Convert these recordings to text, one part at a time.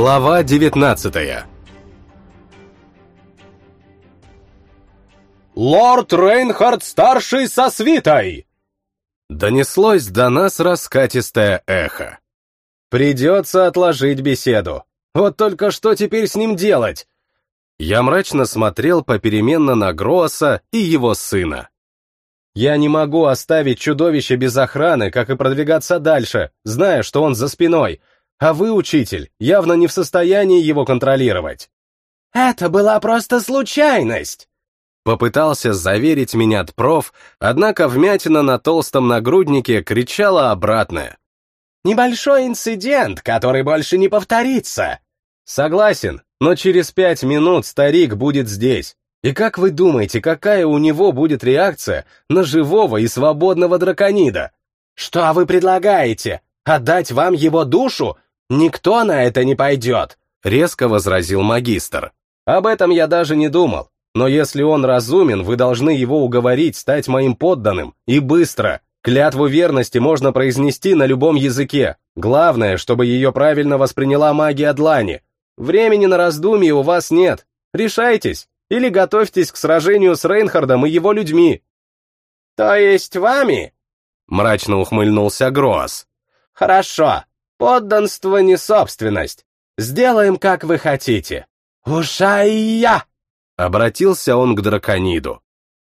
Глава 19 «Лорд Рейнхард-старший со свитой!» Донеслось до нас раскатистое эхо. «Придется отложить беседу. Вот только что теперь с ним делать?» Я мрачно смотрел попеременно на Гросса и его сына. «Я не могу оставить чудовище без охраны, как и продвигаться дальше, зная, что он за спиной, а вы, учитель, явно не в состоянии его контролировать». «Это была просто случайность!» Попытался заверить меня проф, однако вмятина на толстом нагруднике кричала обратное. «Небольшой инцидент, который больше не повторится!» «Согласен, но через пять минут старик будет здесь. И как вы думаете, какая у него будет реакция на живого и свободного драконида? Что вы предлагаете? Отдать вам его душу? Никто на это не пойдет!» Резко возразил магистр. Об этом я даже не думал. Но если он разумен, вы должны его уговорить стать моим подданным, и быстро. Клятву верности можно произнести на любом языке. Главное, чтобы ее правильно восприняла магия Длани. Времени на раздумье у вас нет. Решайтесь, или готовьтесь к сражению с Рейнхардом и его людьми. То есть вами? Мрачно ухмыльнулся Гроас. Хорошо. Подданство не собственность. Сделаем, как вы хотите. Ушая! Обратился он к дракониду.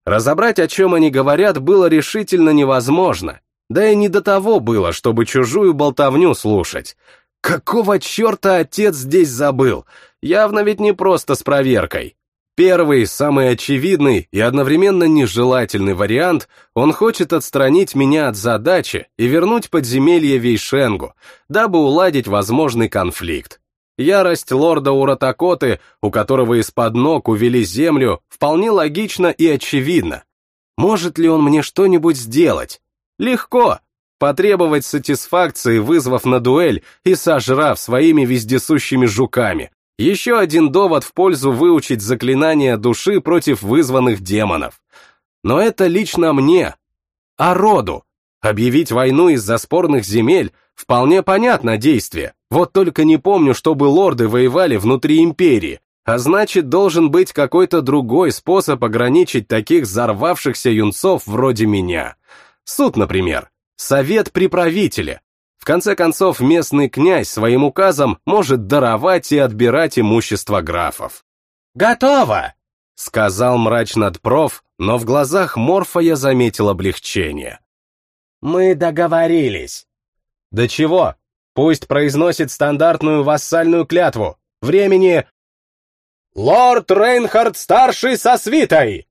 Разобрать, о чем они говорят, было решительно невозможно. Да и не до того было, чтобы чужую болтовню слушать. Какого черта отец здесь забыл? Явно ведь не просто с проверкой. Первый, самый очевидный и одновременно нежелательный вариант, он хочет отстранить меня от задачи и вернуть подземелье Вейшенгу, дабы уладить возможный конфликт. Ярость лорда Уратакоты, у которого из-под ног увели землю, вполне логично и очевидно. Может ли он мне что-нибудь сделать? Легко. Потребовать сатисфакции, вызвав на дуэль и сожрав своими вездесущими жуками. Еще один довод в пользу выучить заклинание души против вызванных демонов. Но это лично мне. А роду? Объявить войну из-за спорных земель — вполне понятно действие. Вот только не помню, чтобы лорды воевали внутри империи, а значит, должен быть какой-то другой способ ограничить таких взорвавшихся юнцов вроде меня. Суд, например. Совет при правителе. В конце концов, местный князь своим указом может даровать и отбирать имущество графов. «Готово!» — сказал мрачно проф, но в глазах Морфа я заметил облегчение. «Мы договорились». «Да чего? Пусть произносит стандартную вассальную клятву. Времени... «Лорд Рейнхард-старший со свитой!»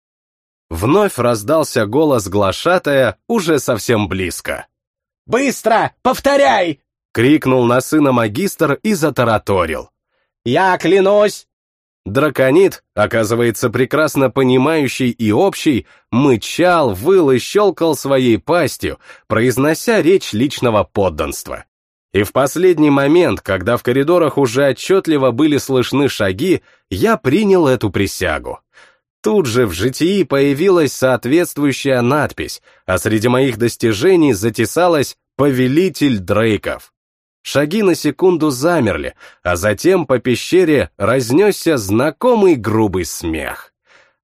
Вновь раздался голос глашатая уже совсем близко. «Быстро! Повторяй!» — крикнул на сына магистр и затараторил. «Я клянусь!» Драконит, оказывается, прекрасно понимающий и общий, мычал, выл и щелкал своей пастью, произнося речь личного подданства. И в последний момент, когда в коридорах уже отчетливо были слышны шаги, я принял эту присягу. Тут же в житии появилась соответствующая надпись, а среди моих достижений затесалась «Повелитель Дрейков». Шаги на секунду замерли, а затем по пещере разнесся знакомый грубый смех.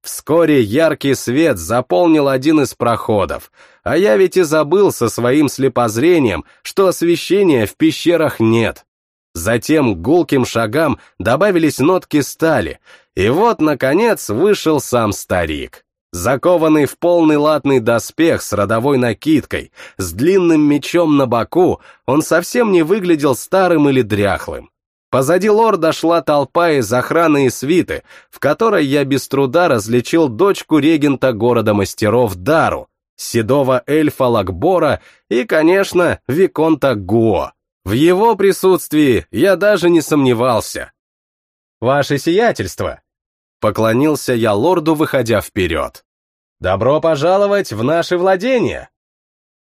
Вскоре яркий свет заполнил один из проходов, а я ведь и забыл со своим слепозрением, что освещения в пещерах нет. Затем гулким шагам добавились нотки стали, и вот, наконец, вышел сам старик. Закованный в полный латный доспех с родовой накидкой, с длинным мечом на боку, он совсем не выглядел старым или дряхлым. Позади лорда шла толпа из охраны и свиты, в которой я без труда различил дочку регента города мастеров Дару, седого эльфа Лакбора и, конечно, Виконта Гуо. В его присутствии я даже не сомневался. «Ваше сиятельство!» Поклонился я лорду, выходя вперед. «Добро пожаловать в наши владения!»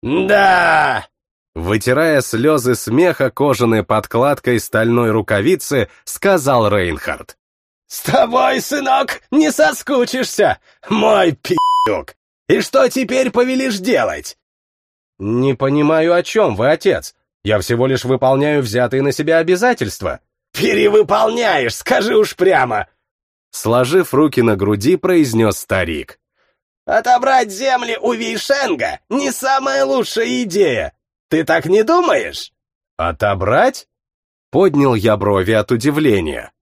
«Да!» Вытирая слезы смеха кожаной подкладкой стальной рукавицы, сказал Рейнхард. «С тобой, сынок, не соскучишься, мой пи***к! И что теперь повелишь делать?» «Не понимаю, о чем вы, отец. Я всего лишь выполняю взятые на себя обязательства». Перевыполняешь, скажи уж прямо!» Сложив руки на груди, произнес старик. «Отобрать земли у Вейшенга — не самая лучшая идея. Ты так не думаешь?» «Отобрать?» Поднял я брови от удивления.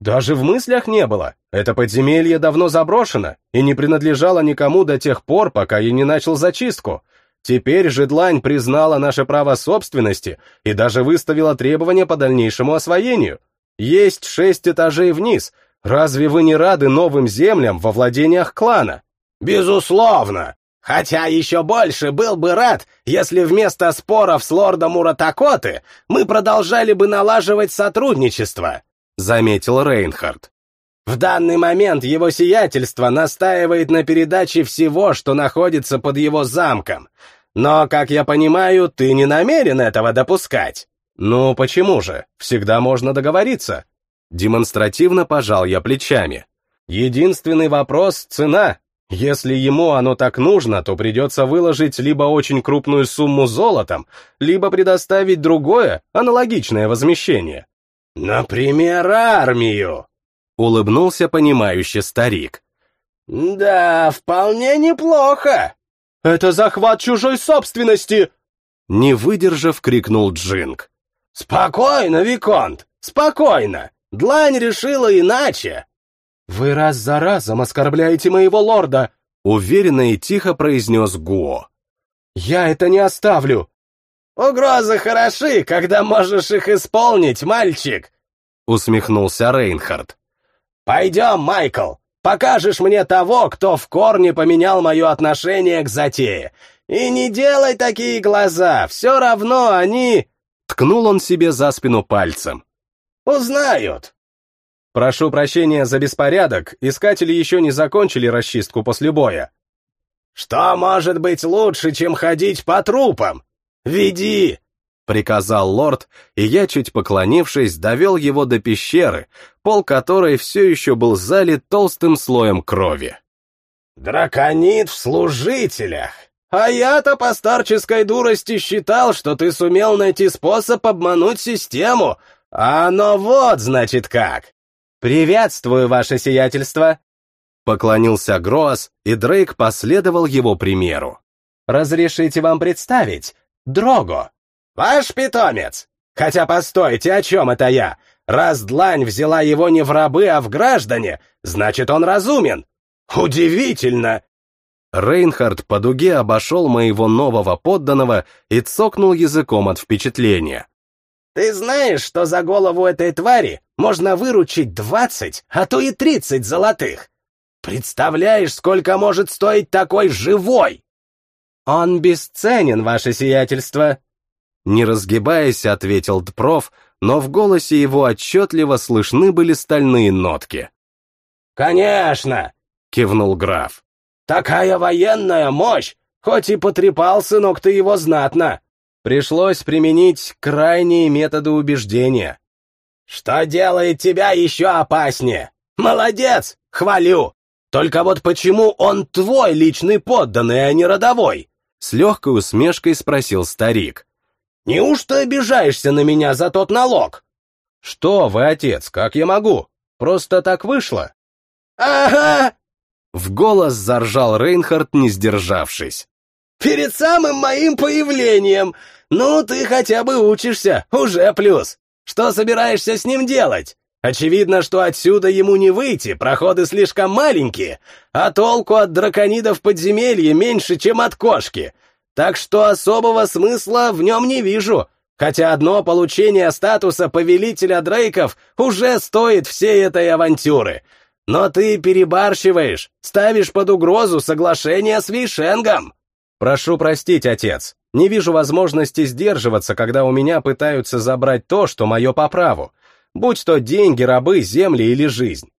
Даже в мыслях не было. Это подземелье давно заброшено и не принадлежало никому до тех пор, пока я не начал зачистку. Теперь же Длань признала наше право собственности и даже выставила требования по дальнейшему освоению. Есть шесть этажей вниз. Разве вы не рады новым землям во владениях клана? Безусловно. Хотя еще больше был бы рад, если вместо споров с лордом Уратакоты мы продолжали бы налаживать сотрудничество. — заметил Рейнхард. «В данный момент его сиятельство настаивает на передаче всего, что находится под его замком. Но, как я понимаю, ты не намерен этого допускать». «Ну, почему же? Всегда можно договориться». Демонстративно пожал я плечами. «Единственный вопрос — цена. Если ему оно так нужно, то придется выложить либо очень крупную сумму золотом, либо предоставить другое, аналогичное возмещение. «Например, армию!» — улыбнулся понимающий старик. «Да, вполне неплохо!» «Это захват чужой собственности!» Не выдержав, крикнул Джинг. «Спокойно, Виконт, спокойно! Длань решила иначе!» «Вы раз за разом оскорбляете моего лорда!» Уверенно и тихо произнес Гуо. «Я это не оставлю! «Угрозы хороши, когда можешь их исполнить, мальчик!» — усмехнулся Рейнхард. «Пойдем, Майкл, покажешь мне того, кто в корне поменял мое отношение к затее. И не делай такие глаза, все равно они...» Ткнул он себе за спину пальцем. «Узнают!» «Прошу прощения за беспорядок, искатели еще не закончили расчистку после боя». «Что может быть лучше, чем ходить по трупам? «Веди!» — приказал лорд, и я, чуть поклонившись, довел его до пещеры, пол которой все еще был залит толстым слоем крови. «Драконит в служителях! А я-то по старческой дурости считал, что ты сумел найти способ обмануть систему, а оно вот, значит, как!» «Приветствую, ваше сиятельство!» Поклонился Гроас, и Дрейк последовал его примеру. «Разрешите вам представить, Дрого. Ваш питомец. Хотя постойте, о чем это я? Раз длань взяла его не в рабы, а в граждане, значит, он разумен. Удивительно. Рейнхард по дуге обошел моего нового подданного и цокнул языком от впечатления. «Ты знаешь, что за голову этой твари можно выручить двадцать, а то и тридцать золотых? Представляешь, сколько может стоить такой живой?» «Он бесценен, ваше сиятельство!» Не разгибаясь, ответил Дпров, но в голосе его отчетливо слышны были стальные нотки. «Конечно!» — кивнул граф. «Такая военная мощь! Хоть и потрепал, сынок, ты его знатно!» Пришлось применить крайние методы убеждения. «Что делает тебя еще опаснее? Молодец! Хвалю! Только вот почему он твой личный подданный, а не родовой? С легкой усмешкой спросил старик. «Неужто обижаешься на меня за тот налог?» «Что вы, отец, как я могу? Просто так вышло». «Ага!» В голос заржал Рейнхард, не сдержавшись. «Перед самым моим появлением! Ну, ты хотя бы учишься, уже плюс! Что собираешься с ним делать? Очевидно, что отсюда ему не выйти, проходы слишком маленькие, а толку от драконидов подземелья меньше, чем от кошки. Так что особого смысла в нем не вижу, хотя одно получение статуса повелителя Дрейков уже стоит всей этой авантюры. Но ты перебарщиваешь, ставишь под угрозу соглашение с Вейшенгом. Прошу простить, отец, не вижу возможности сдерживаться, когда у меня пытаются забрать то, что мое по праву будь то деньги, рабы, земли или жизнь.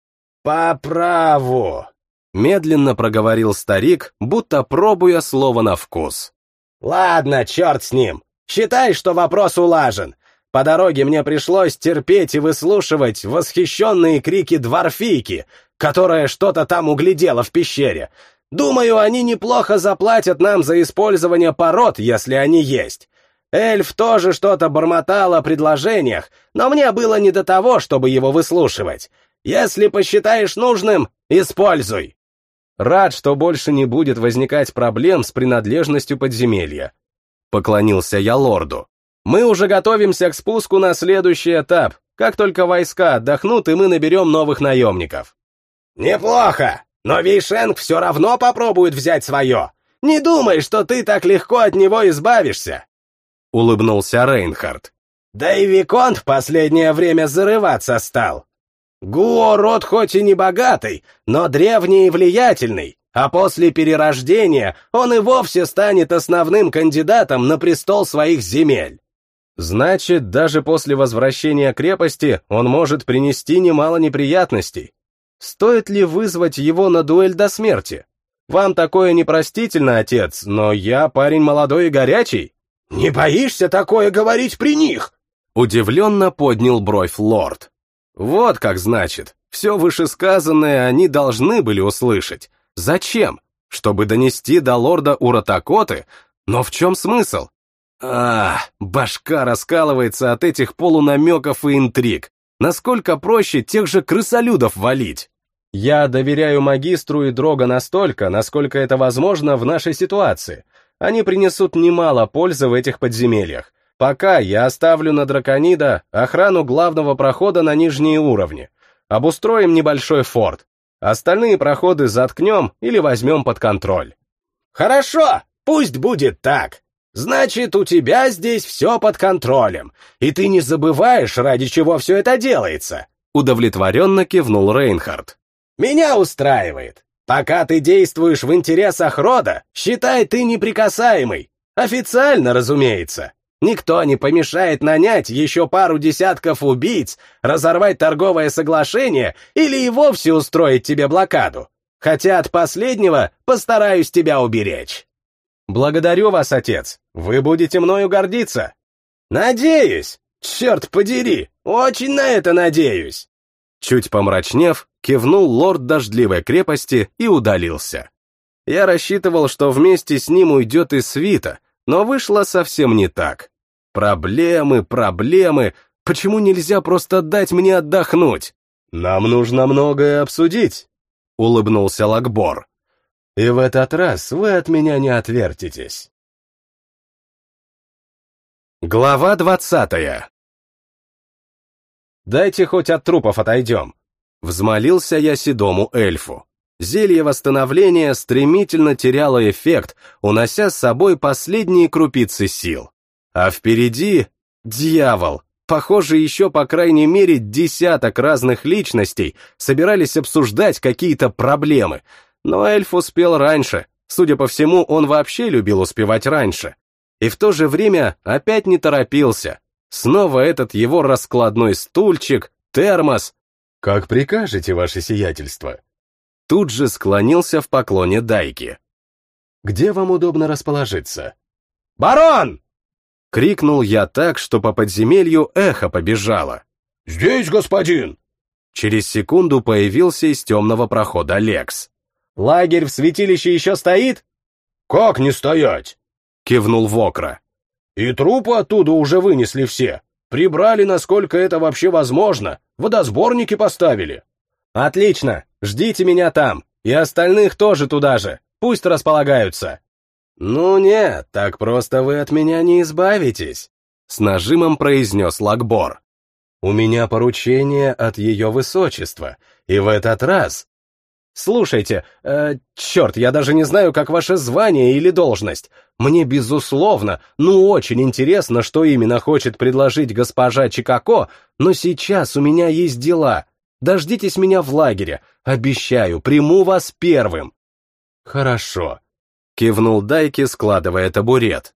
«По праву!» — медленно проговорил старик, будто пробуя слово на вкус. «Ладно, черт с ним. Считай, что вопрос улажен. По дороге мне пришлось терпеть и выслушивать восхищенные крики дворфийки, которая что-то там углядела в пещере. Думаю, они неплохо заплатят нам за использование пород, если они есть. Эльф тоже что-то бормотал о предложениях, но мне было не до того, чтобы его выслушивать. Если посчитаешь нужным, используй. Рад, что больше не будет возникать проблем с принадлежностью подземелья. Поклонился я лорду. Мы уже готовимся к спуску на следующий этап. Как только войска отдохнут, и мы наберем новых наемников. Неплохо, но Вейшенг все равно попробует взять свое. Не думай, что ты так легко от него избавишься. Улыбнулся Рейнхард. Да и Виконт в последнее время зарываться стал. Гуо род хоть и не богатый, но древний и влиятельный, а после перерождения он и вовсе станет основным кандидатом на престол своих земель. Значит, даже после возвращения крепости он может принести немало неприятностей. Стоит ли вызвать его на дуэль до смерти? Вам такое непростительно, отец, но я парень молодой и горячий. Не боишься такое говорить при них? Удивленно поднял бровь лорд. Вот как значит, все вышесказанное они должны были услышать. Зачем? Чтобы донести до лорда Уратакоты? Но в чем смысл? А, башка раскалывается от этих полунамеков и интриг. Насколько проще тех же крысолюдов валить? Я доверяю магистру и Дрога настолько, насколько это возможно в нашей ситуации. Они принесут немало пользы в этих подземельях. Пока я оставлю на Драконида охрану главного прохода на нижние уровни. Обустроим небольшой форт. Остальные проходы заткнем или возьмем под контроль. Хорошо, пусть будет так. Значит, у тебя здесь все под контролем, и ты не забываешь, ради чего все это делается. Удовлетворенно кивнул Рейнхард. Меня устраивает. Пока ты действуешь в интересах рода, считай ты неприкасаемый. Официально, разумеется. Никто не помешает нанять еще пару десятков убийц, разорвать торговое соглашение или и вовсе устроить тебе блокаду. Хотя от последнего постараюсь тебя уберечь. Благодарю вас, отец. Вы будете мною гордиться. Надеюсь. Черт подери, очень на это надеюсь. Чуть помрачнев, кивнул лорд дождливой крепости и удалился. Я рассчитывал, что вместе с ним уйдет и свита, но вышло совсем не так. Проблемы, проблемы. Почему нельзя просто дать мне отдохнуть? Нам нужно многое обсудить, улыбнулся Лакбор. И в этот раз вы от меня не отвертитесь. Глава двадцатая. Дайте хоть от трупов отойдем. Взмолился я седому эльфу. Зелье восстановления стремительно теряло эффект, унося с собой последние крупицы сил. А впереди — дьявол. Похоже, еще по крайней мере десяток разных личностей собирались обсуждать какие-то проблемы, но эльф успел раньше. Судя по всему, он вообще любил успевать раньше. И в то же время опять не торопился. Снова этот его раскладной стульчик, термос. «Как прикажете, ваше сиятельство?» Тут же склонился в поклоне Дайки. «Где вам удобно расположиться?» «Барон!» Крикнул я так, что по подземелью эхо побежало. «Здесь, господин!» Через секунду появился из темного прохода Лекс. «Лагерь в святилище еще стоит?» «Как не стоять?» Кивнул Вокра. «И трупы оттуда уже вынесли все. Прибрали, насколько это вообще возможно. Водосборники поставили». «Отлично. Ждите меня там. И остальных тоже туда же. Пусть располагаются». «Ну нет, так просто вы от меня не избавитесь», — с нажимом произнес Лакбор. «У меня поручение от ее высочества, и в этот раз...» «Слушайте, э, черт, я даже не знаю, как ваше звание или должность. Мне, безусловно, ну очень интересно, что именно хочет предложить госпожа Чикако, но сейчас у меня есть дела. Дождитесь меня в лагере, обещаю, приму вас первым». «Хорошо», Кивнул Дайки, складывая табурет.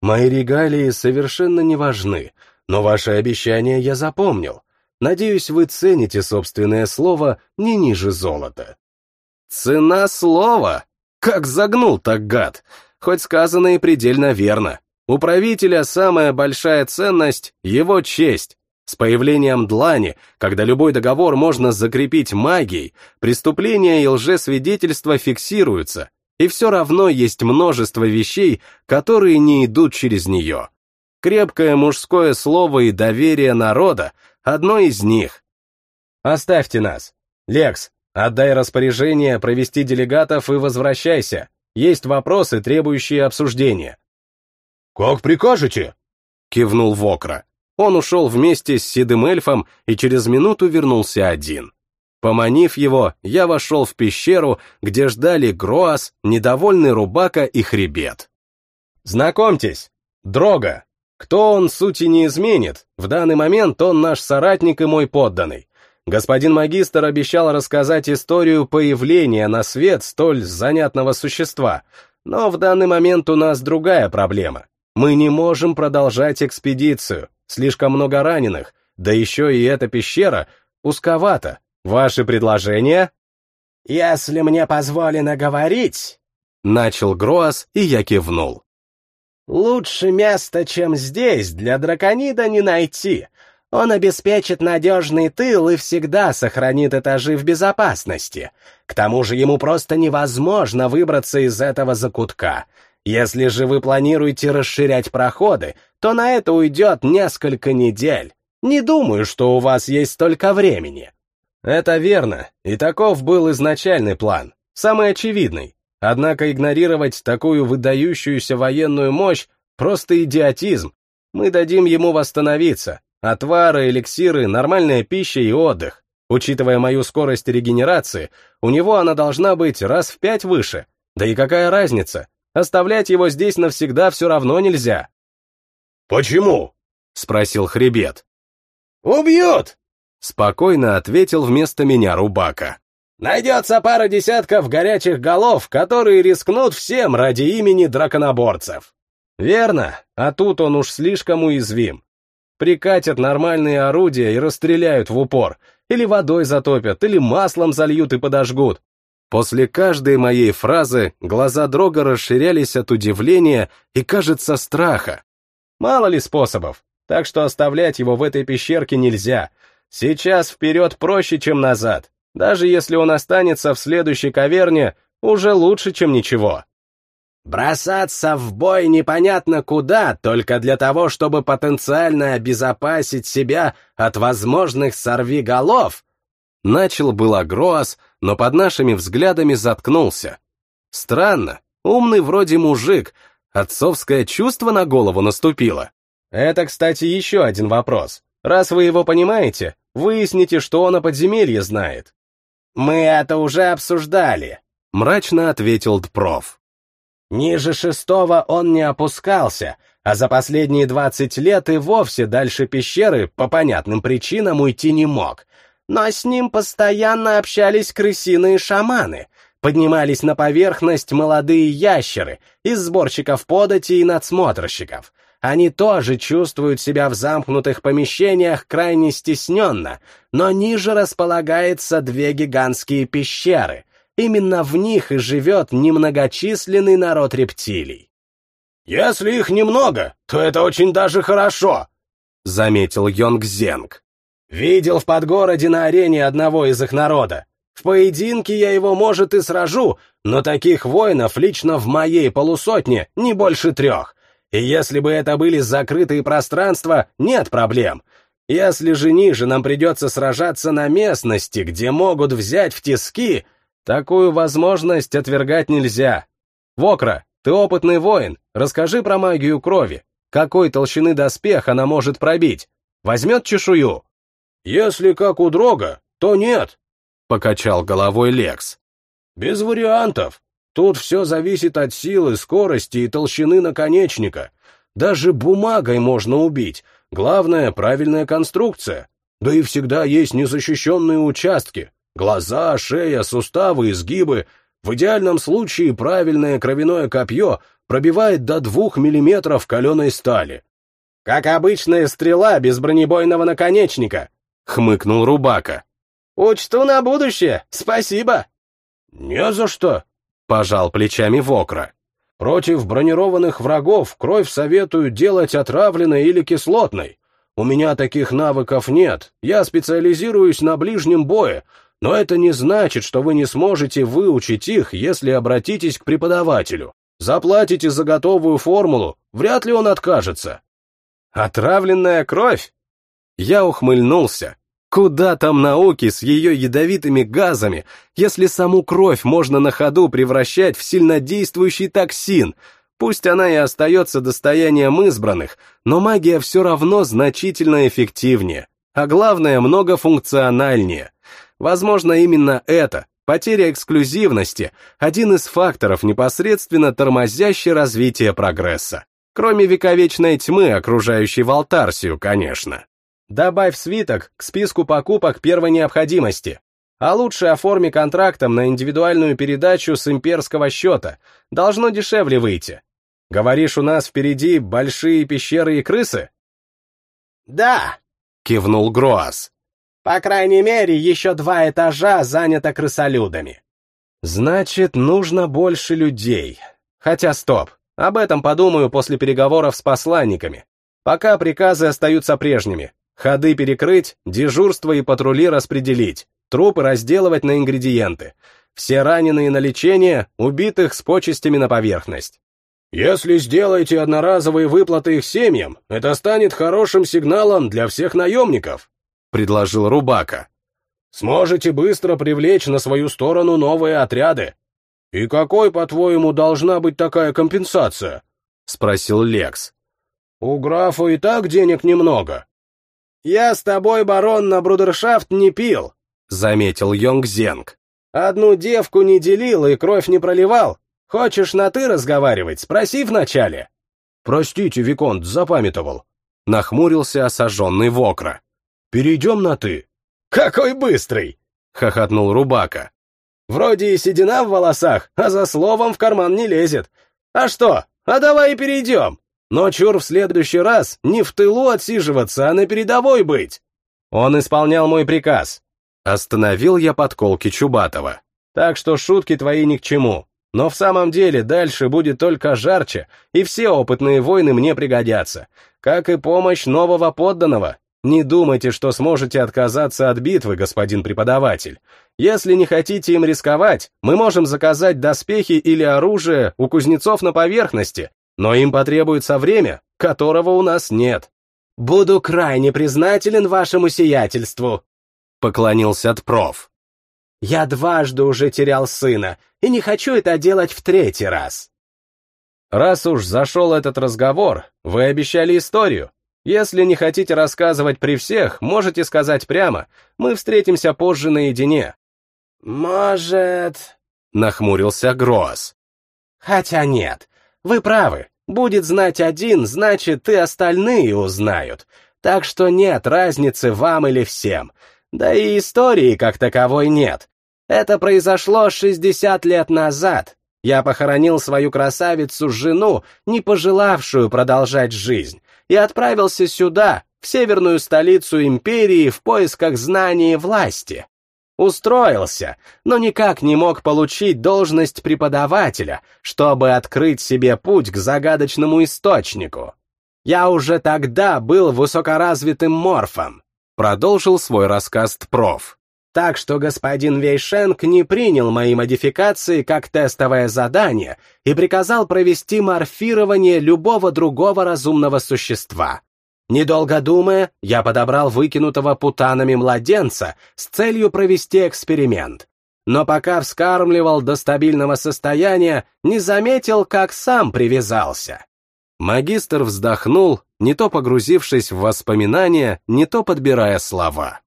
Мои регалии совершенно не важны, но ваши обещания я запомнил. Надеюсь, вы цените собственное слово не ниже золота. Цена слова? Как загнул так гад? Хоть сказано и предельно верно. У правителя самая большая ценность — его честь. С появлением длани, когда любой договор можно закрепить магией, преступления и лжесвидетельства фиксируются, и все равно есть множество вещей, которые не идут через нее. Крепкое мужское слово и доверие народа — одно из них. Оставьте нас. Лекс, отдай распоряжение провести делегатов и возвращайся. Есть вопросы, требующие обсуждения. «Как прикажете?» — кивнул Вокра. Он ушел вместе с седым эльфом и через минуту вернулся один. Поманив его, я вошел в пещеру, где ждали Гроас, недовольный Рубака и Хребет. «Знакомьтесь, Дрога. Кто он, сути не изменит, в данный момент он наш соратник и мой подданный. Господин магистр обещал рассказать историю появления на свет столь занятного существа, но в данный момент у нас другая проблема. Мы не можем продолжать экспедицию, слишком много раненых, да еще и эта пещера узковата. Ваши предложения? Если мне позволено говорить, начал Гроас, и я кивнул. Лучше места, чем здесь, для драконида не найти. Он обеспечит надежный тыл и всегда сохранит этажи в безопасности. К тому же ему просто невозможно выбраться из этого закутка. Если же вы планируете расширять проходы, то на это уйдет несколько недель. Не думаю, что у вас есть столько времени. Это верно, и таков был изначальный план, самый очевидный. Однако игнорировать такую выдающуюся военную мощь — просто идиотизм. Мы дадим ему восстановиться, Отвары, эликсиры, нормальная пища и отдых. Учитывая мою скорость регенерации, у него она должна быть раз в пять выше. Да и какая разница? Оставлять его здесь навсегда все равно нельзя. «Почему?» — спросил Хребет. «Убьют!» — спокойно ответил вместо меня Рубака. «Найдется пара десятков горячих голов, которые рискнут всем ради имени драконоборцев». «Верно, а тут он уж слишком уязвим. Прикатят нормальные орудия и расстреляют в упор. Или водой затопят, или маслом зальют и подожгут. После каждой моей фразы глаза Дрога расширялись от удивления и, кажется, страха. Мало ли способов, так что оставлять его в этой пещерке нельзя. Сейчас вперед проще, чем назад. Даже если он останется в следующей каверне, уже лучше, чем ничего. Бросаться в бой непонятно куда, только для того, чтобы потенциально обезопасить себя от возможных сорвиголов. Начал был Агроас, но под нашими взглядами заткнулся. Странно, умный вроде мужик, отцовское чувство на голову наступило. Это, кстати, еще один вопрос. Раз вы его понимаете, выясните, что он о подземелье знает. Мы это уже обсуждали, мрачно ответил Дпров. Ниже шестого он не опускался, а за последние двадцать лет и вовсе дальше пещеры по понятным причинам уйти не мог. Но с ним постоянно общались крысиные шаманы, поднимались на поверхность молодые ящеры из сборщиков подати и надсмотрщиков. Они тоже чувствуют себя в замкнутых помещениях крайне стесненно, но ниже располагается две гигантские пещеры, Именно в них и живет немногочисленный народ рептилий. «Если их немного, то это очень даже хорошо», — заметил Йонг Зенг. «Видел в подгороде на арене одного из их народа. В поединке я его, может, и сражу, но таких воинов лично в моей полусотне не больше трех. И если бы это были закрытые пространства, нет проблем. Если же ниже нам придется сражаться на местности, где могут взять в тиски, Такую возможность отвергать нельзя. Вокра, ты опытный воин, расскажи про магию крови. Какой толщины доспех она может пробить? Возьмет чешую? Если как у Дрога, то нет, — покачал головой Лекс. Без вариантов. Тут все зависит от силы, скорости и толщины наконечника. Даже бумагой можно убить. Главное — правильная конструкция. Да и всегда есть незащищенные участки, Глаза, шея, суставы, изгибы. В идеальном случае правильное кровяное копье пробивает до двух миллиметров каленой стали. «Как обычная стрела без бронебойного наконечника», — хмыкнул Рубака. «Учту на будущее, спасибо». «Не за что», — пожал плечами Вокра. «Против бронированных врагов кровь советую делать отравленной или кислотной. У меня таких навыков нет, я специализируюсь на ближнем бое, но это не значит, что вы не сможете выучить их, если обратитесь к преподавателю. Заплатите за готовую формулу, вряд ли он откажется. Отравленная кровь? Я ухмыльнулся. Куда там науки с ее ядовитыми газами, если саму кровь можно на ходу превращать в сильнодействующий токсин? Пусть она и остается достоянием избранных, но магия все равно значительно эффективнее, а главное, многофункциональнее. Возможно, именно это, потеря эксклюзивности, один из факторов, непосредственно тормозящий развитие прогресса. Кроме вековечной тьмы, окружающей Валтарсию, конечно. Добавь свиток к списку покупок первой необходимости. А лучше оформи контрактом на индивидуальную передачу с имперского счета. Должно дешевле выйти. Говоришь, у нас впереди большие пещеры и крысы? Да, кивнул Гроас. По крайней мере, еще два этажа занято крысолюдами. Значит, нужно больше людей. Хотя стоп, об этом подумаю после переговоров с посланниками. Пока приказы остаются прежними. Ходы перекрыть, дежурство и патрули распределить, трупы разделывать на ингредиенты. Все раненые на лечение, убитых с почестями на поверхность. Если сделаете одноразовые выплаты их семьям, это станет хорошим сигналом для всех наемников, предложил Рубака. Сможете быстро привлечь на свою сторону новые отряды. И какой, по-твоему, должна быть такая компенсация? спросил Лекс. У графа и так денег немного. «Я с тобой, барон, на брудершафт не пил», — заметил Йонг Зенг. «Одну девку не делил и кровь не проливал. Хочешь на «ты» разговаривать? Спроси вначале». «Простите, Виконт, запамятовал», — нахмурился осаженный Вокра. «Перейдем на «ты». «Какой быстрый!» — хохотнул Рубака. «Вроде и седина в волосах, а за словом в карман не лезет. А что, а давай и перейдем!» Но чур в следующий раз не в тылу отсиживаться, а на передовой быть. Он исполнял мой приказ. Остановил я подколки Чубатова. Так что шутки твои ни к чему. Но в самом деле дальше будет только жарче, и все опытные воины мне пригодятся. Как и помощь нового подданного. Не думайте, что сможете отказаться от битвы, господин преподаватель. Если не хотите им рисковать, мы можем заказать доспехи или оружие у кузнецов на поверхности, но им потребуется время, которого у нас нет. Буду крайне признателен вашему сиятельству, поклонился Тпров. Я дважды уже терял сына, и не хочу это делать в третий раз. Раз уж зашел этот разговор, вы обещали историю. Если не хотите рассказывать при всех, можете сказать прямо, мы встретимся позже наедине. Может... Нахмурился Гроз. Хотя нет, вы правы. Будет знать один, значит, и остальные узнают. Так что нет разницы вам или всем. Да и истории как таковой нет. Это произошло 60 лет назад. Я похоронил свою красавицу-жену, не пожелавшую продолжать жизнь, и отправился сюда, в северную столицу империи, в поисках знаний и власти. Устроился, но никак не мог получить должность преподавателя, чтобы открыть себе путь к загадочному источнику. Я уже тогда был высокоразвитым морфом, продолжил свой рассказ проф. Так что господин Вейшенк не принял мои модификации как тестовое задание и приказал провести морфирование любого другого разумного существа. Недолго думая, я подобрал выкинутого путанами младенца с целью провести эксперимент. Но пока вскармливал до стабильного состояния, не заметил, как сам привязался. Магистр вздохнул, не то погрузившись в воспоминания, не то подбирая слова.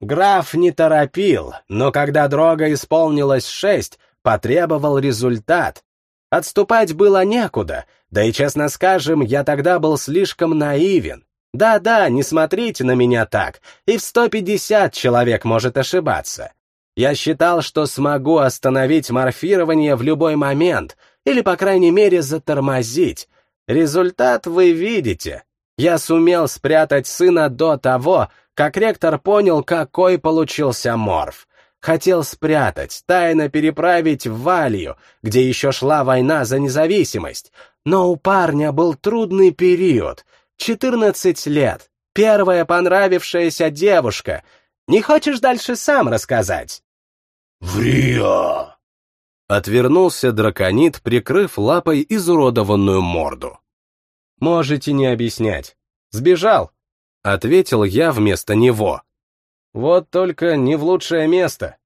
Граф не торопил, но когда дрога исполнилось шесть, потребовал результат. Отступать было некуда, да и, честно скажем, я тогда был слишком наивен. Да-да, не смотрите на меня так, и в 150 человек может ошибаться. Я считал, что смогу остановить морфирование в любой момент, или, по крайней мере, затормозить. Результат вы видите. Я сумел спрятать сына до того, как ректор понял, какой получился морф. Хотел спрятать, тайно переправить в Валью, где еще шла война за независимость. Но у парня был трудный период — Четырнадцать лет. Первая понравившаяся девушка. Не хочешь дальше сам рассказать? Врия! Отвернулся драконит, прикрыв лапой изуродованную морду. Можете не объяснять. Сбежал, — ответил я вместо него. Вот только не в лучшее место.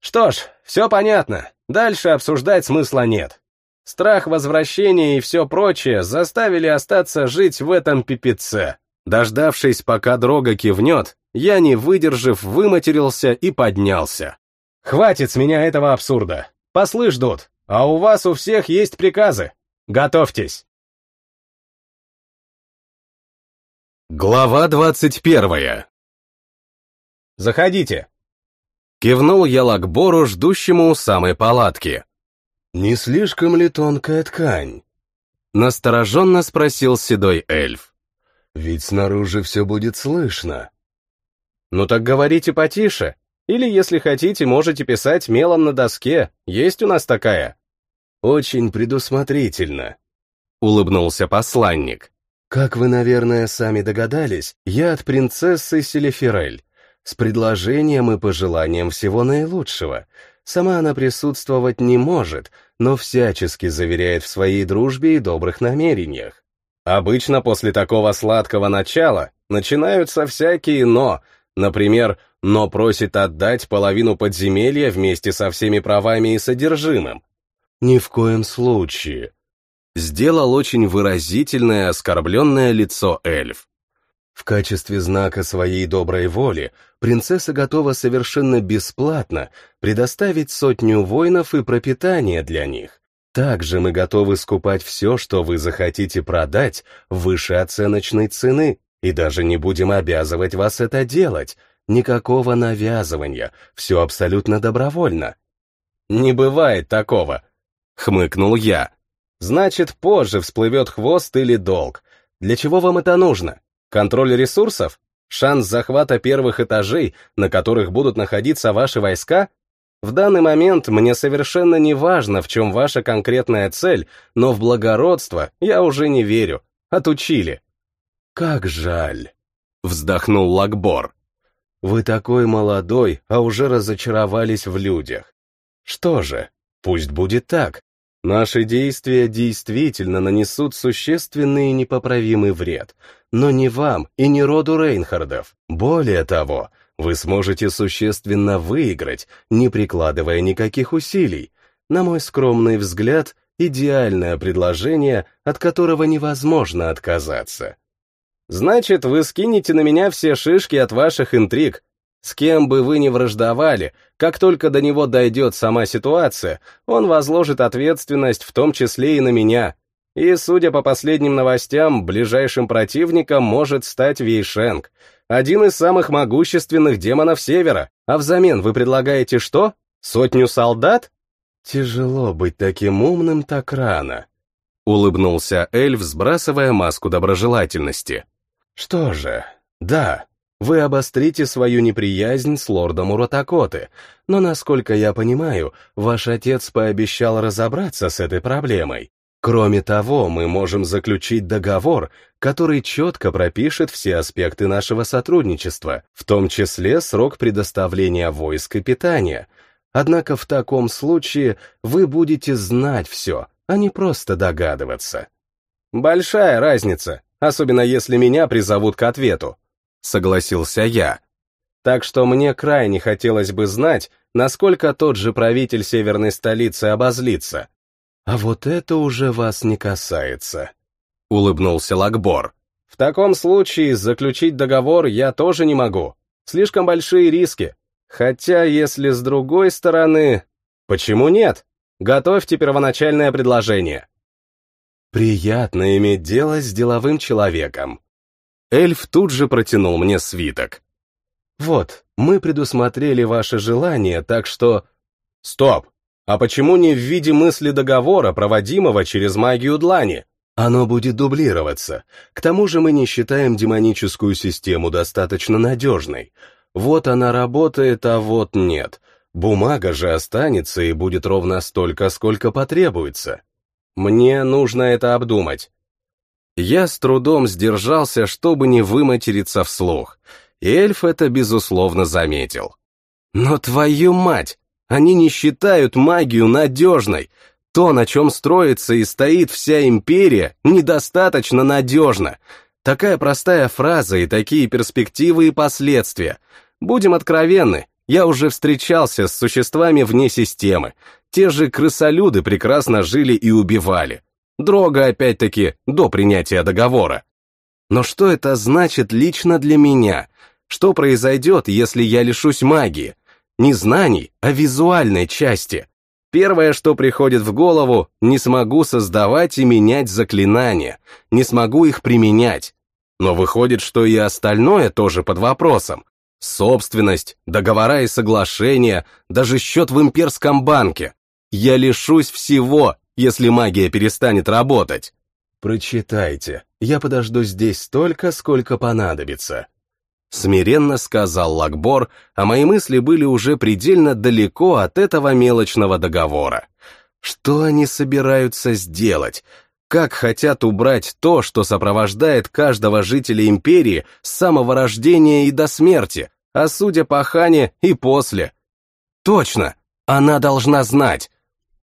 Что ж, все понятно, дальше обсуждать смысла нет. Страх возвращения и все прочее заставили остаться жить в этом пипеце. Дождавшись, пока дрога кивнет, я, не выдержав, выматерился и поднялся. «Хватит с меня этого абсурда. Послы ждут, а у вас у всех есть приказы. Готовьтесь!» Глава двадцать первая «Заходите!» Кивнул я Лакбору, ждущему у самой палатки. «Не слишком ли тонкая ткань?» Настороженно спросил седой эльф. «Ведь снаружи все будет слышно». «Ну так говорите потише. Или, если хотите, можете писать мелом на доске. Есть у нас такая». «Очень предусмотрительно», — улыбнулся посланник. «Как вы, наверное, сами догадались, я от принцессы Селефирель, с предложением и пожеланием всего наилучшего. Сама она присутствовать не может, но всячески заверяет в своей дружбе и добрых намерениях. Обычно после такого сладкого начала начинаются всякие «но», например, «но просит отдать половину подземелья вместе со всеми правами и содержимым». Ни в коем случае. Сделал очень выразительное оскорбленное лицо эльф. В качестве знака своей доброй воли принцесса готова совершенно бесплатно предоставить сотню воинов и пропитание для них. Также мы готовы скупать все, что вы захотите продать, выше оценочной цены, и даже не будем обязывать вас это делать. Никакого навязывания, все абсолютно добровольно. «Не бывает такого», — хмыкнул я. «Значит, позже всплывет хвост или долг. Для чего вам это нужно?» Контроль ресурсов? Шанс захвата первых этажей, на которых будут находиться ваши войска? В данный момент мне совершенно не важно, в чем ваша конкретная цель, но в благородство я уже не верю. Отучили. Как жаль. Вздохнул Лакбор. Вы такой молодой, а уже разочаровались в людях. Что же, пусть будет так. Наши действия действительно нанесут существенный и непоправимый вред, но не вам и не роду Рейнхардов. Более того, вы сможете существенно выиграть, не прикладывая никаких усилий. На мой скромный взгляд, идеальное предложение, от которого невозможно отказаться. Значит, вы скинете на меня все шишки от ваших интриг, с кем бы вы ни враждовали, как только до него дойдет сама ситуация, он возложит ответственность в том числе и на меня. И, судя по последним новостям, ближайшим противником может стать Вейшенг, один из самых могущественных демонов Севера. А взамен вы предлагаете что? Сотню солдат? Тяжело быть таким умным так рано. Улыбнулся эльф, сбрасывая маску доброжелательности. Что же, да, вы обострите свою неприязнь с лордом Уротакоты, но, насколько я понимаю, ваш отец пообещал разобраться с этой проблемой. Кроме того, мы можем заключить договор, который четко пропишет все аспекты нашего сотрудничества, в том числе срок предоставления войск и питания. Однако в таком случае вы будете знать все, а не просто догадываться. Большая разница, особенно если меня призовут к ответу. — согласился я. Так что мне крайне хотелось бы знать, насколько тот же правитель северной столицы обозлится. А вот это уже вас не касается, — улыбнулся Лакбор. В таком случае заключить договор я тоже не могу. Слишком большие риски. Хотя, если с другой стороны... Почему нет? Готовьте первоначальное предложение. Приятно иметь дело с деловым человеком, Эльф тут же протянул мне свиток. «Вот, мы предусмотрели ваше желание, так что...» «Стоп! А почему не в виде мысли договора, проводимого через магию длани?» Оно будет дублироваться. К тому же мы не считаем демоническую систему достаточно надежной. Вот она работает, а вот нет. Бумага же останется и будет ровно столько, сколько потребуется. Мне нужно это обдумать. Я с трудом сдержался, чтобы не выматериться вслух, и эльф это, безусловно, заметил. Но твою мать, они не считают магию надежной. То, на чем строится и стоит вся империя, недостаточно надежно. Такая простая фраза и такие перспективы и последствия. Будем откровенны, я уже встречался с существами вне системы. Те же крысолюды прекрасно жили и убивали. Дрога, опять-таки, до принятия договора. Но что это значит лично для меня? Что произойдет, если я лишусь магии? Не знаний, а визуальной части. Первое, что приходит в голову, не смогу создавать и менять заклинания, не смогу их применять. Но выходит, что и остальное тоже под вопросом. Собственность, договора и соглашения, даже счет в имперском банке. Я лишусь всего, если магия перестанет работать. Прочитайте, я подожду здесь столько, сколько понадобится. Смиренно сказал Лакбор, а мои мысли были уже предельно далеко от этого мелочного договора. Что они собираются сделать? Как хотят убрать то, что сопровождает каждого жителя империи с самого рождения и до смерти, а судя по Хане и после? Точно, она должна знать.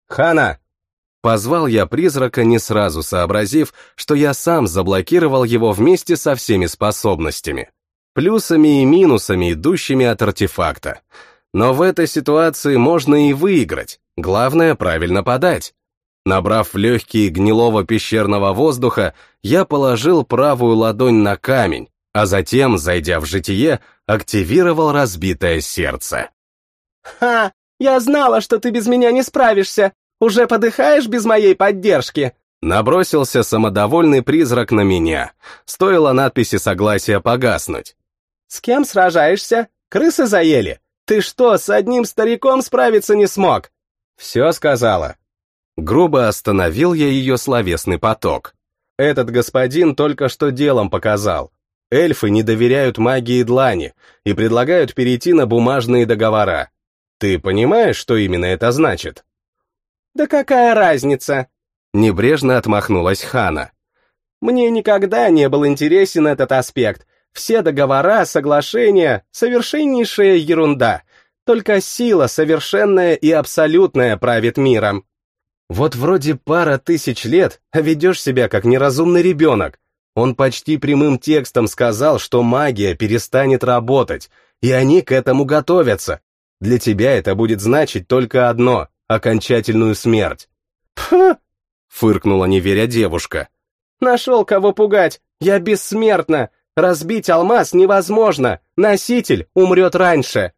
Хана! Позвал я призрака, не сразу сообразив, что я сам заблокировал его вместе со всеми способностями. Плюсами и минусами, идущими от артефакта. Но в этой ситуации можно и выиграть, главное правильно подать. Набрав в легкие гнилого пещерного воздуха, я положил правую ладонь на камень, а затем, зайдя в житие, активировал разбитое сердце. «Ха! Я знала, что ты без меня не справишься! Уже подыхаешь без моей поддержки?» Набросился самодовольный призрак на меня. Стоило надписи согласия погаснуть. «С кем сражаешься? Крысы заели? Ты что, с одним стариком справиться не смог?» «Все сказала», Грубо остановил я ее словесный поток. Этот господин только что делом показал. Эльфы не доверяют магии длани и предлагают перейти на бумажные договора. Ты понимаешь, что именно это значит? Да какая разница? Небрежно отмахнулась Хана. Мне никогда не был интересен этот аспект. Все договора, соглашения — совершеннейшая ерунда. Только сила совершенная и абсолютная правит миром. Вот вроде пара тысяч лет, а ведешь себя как неразумный ребенок. Он почти прямым текстом сказал, что магия перестанет работать, и они к этому готовятся. Для тебя это будет значить только одно — окончательную смерть. «Пф!» — фыркнула не веря девушка. «Нашел кого пугать! Я бессмертна! Разбить алмаз невозможно! Носитель умрет раньше!»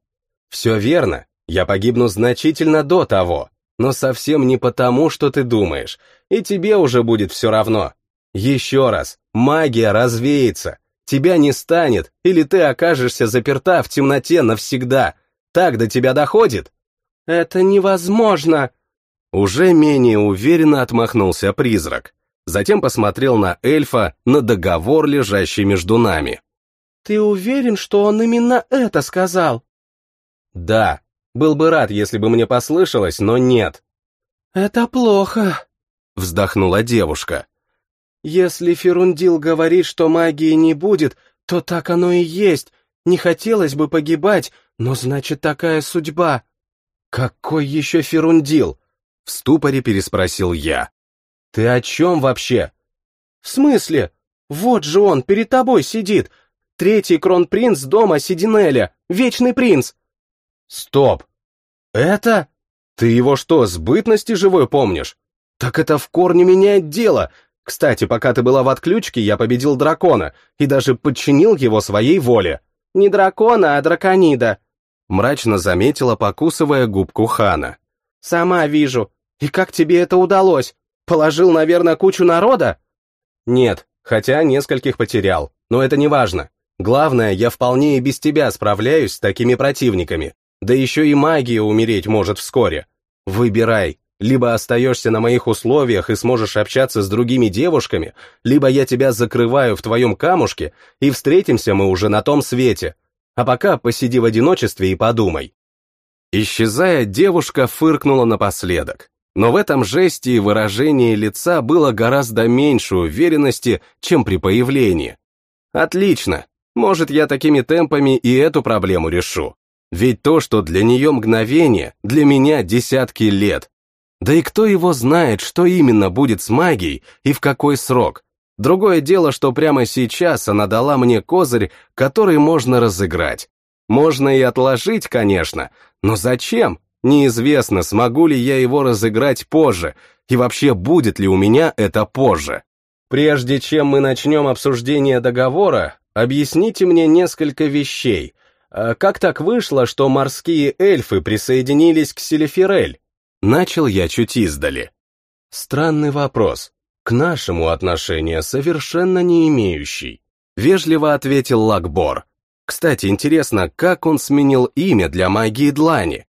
«Все верно. Я погибну значительно до того но совсем не потому, что ты думаешь, и тебе уже будет все равно. Еще раз, магия развеется, тебя не станет, или ты окажешься заперта в темноте навсегда. Так до тебя доходит? Это невозможно. Уже менее уверенно отмахнулся призрак. Затем посмотрел на эльфа, на договор, лежащий между нами. Ты уверен, что он именно это сказал? Да, был бы рад, если бы мне послышалось, но нет. «Это плохо», — вздохнула девушка. «Если Ферундил говорит, что магии не будет, то так оно и есть. Не хотелось бы погибать, но значит такая судьба». «Какой еще Ферундил?» — в ступоре переспросил я. «Ты о чем вообще?» «В смысле? Вот же он, перед тобой сидит. Третий кронпринц дома Сидинеля, вечный принц. Стоп! Это? Ты его что, с бытности живой помнишь? Так это в корне меняет дело. Кстати, пока ты была в отключке, я победил дракона и даже подчинил его своей воле. Не дракона, а драконида. Мрачно заметила, покусывая губку хана. Сама вижу. И как тебе это удалось? Положил, наверное, кучу народа? Нет, хотя нескольких потерял, но это не важно. Главное, я вполне и без тебя справляюсь с такими противниками. Да еще и магия умереть может вскоре. Выбирай, либо остаешься на моих условиях и сможешь общаться с другими девушками, либо я тебя закрываю в твоем камушке, и встретимся мы уже на том свете. А пока посиди в одиночестве и подумай. Исчезая, девушка фыркнула напоследок. Но в этом жесте и выражении лица было гораздо меньше уверенности, чем при появлении. Отлично, может, я такими темпами и эту проблему решу. Ведь то, что для нее мгновение, для меня десятки лет. Да и кто его знает, что именно будет с магией и в какой срок. Другое дело, что прямо сейчас она дала мне козырь, который можно разыграть. Можно и отложить, конечно, но зачем? Неизвестно, смогу ли я его разыграть позже, и вообще будет ли у меня это позже. Прежде чем мы начнем обсуждение договора, объясните мне несколько вещей. А как так вышло, что морские эльфы присоединились к Селефирель? Начал я чуть издали. Странный вопрос к нашему отношения совершенно не имеющий. Вежливо ответил Лакбор. Кстати, интересно, как он сменил имя для магии Длани?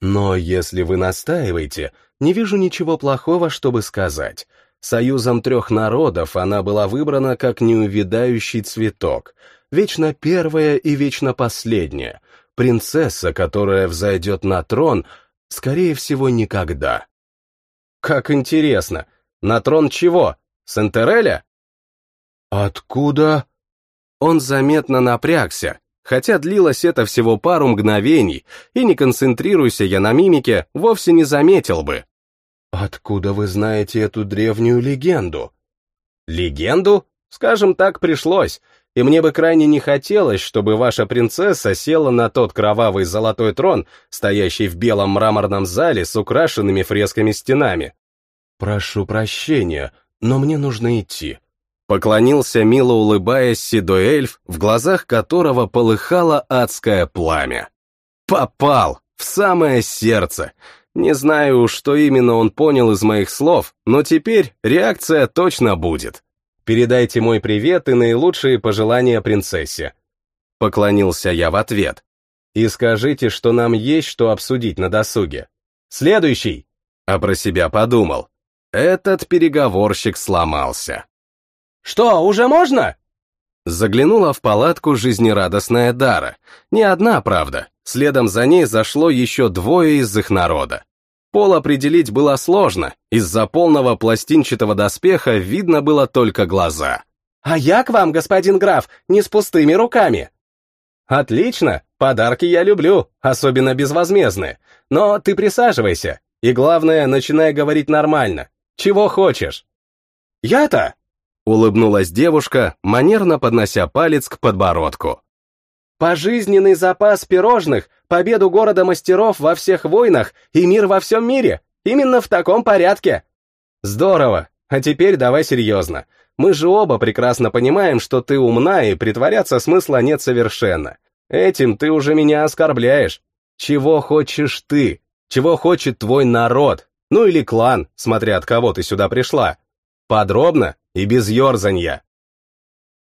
Но если вы настаиваете, не вижу ничего плохого, чтобы сказать. Союзом трех народов она была выбрана как неувядающий цветок, вечно первая и вечно последняя, принцесса, которая взойдет на трон, скорее всего, никогда. Как интересно, на трон чего? Сентереля? Откуда? Он заметно напрягся, хотя длилось это всего пару мгновений, и не концентрируйся я на мимике, вовсе не заметил бы. Откуда вы знаете эту древнюю легенду? Легенду? Скажем так, пришлось, и мне бы крайне не хотелось, чтобы ваша принцесса села на тот кровавый золотой трон, стоящий в белом мраморном зале с украшенными фресками стенами. «Прошу прощения, но мне нужно идти». Поклонился, мило улыбаясь, седой эльф, в глазах которого полыхало адское пламя. Попал! В самое сердце! Не знаю, что именно он понял из моих слов, но теперь реакция точно будет. Передайте мой привет и наилучшие пожелания принцессе. Поклонился я в ответ. И скажите, что нам есть что обсудить на досуге. Следующий! А про себя подумал. Этот переговорщик сломался. «Что, уже можно?» Заглянула в палатку жизнерадостная Дара. Не одна, правда. Следом за ней зашло еще двое из их народа. Пол определить было сложно, из-за полного пластинчатого доспеха видно было только глаза. «А я к вам, господин граф, не с пустыми руками!» «Отлично, подарки я люблю, особенно безвозмездные. Но ты присаживайся, и главное, начинай говорить нормально, чего хочешь?» «Я-то?» — улыбнулась девушка, манерно поднося палец к подбородку. «Пожизненный запас пирожных, победу города мастеров во всех войнах и мир во всем мире. Именно в таком порядке». «Здорово. А теперь давай серьезно. Мы же оба прекрасно понимаем, что ты умна и притворяться смысла нет совершенно. Этим ты уже меня оскорбляешь. Чего хочешь ты? Чего хочет твой народ? Ну или клан, смотря от кого ты сюда пришла. Подробно и без ерзанья.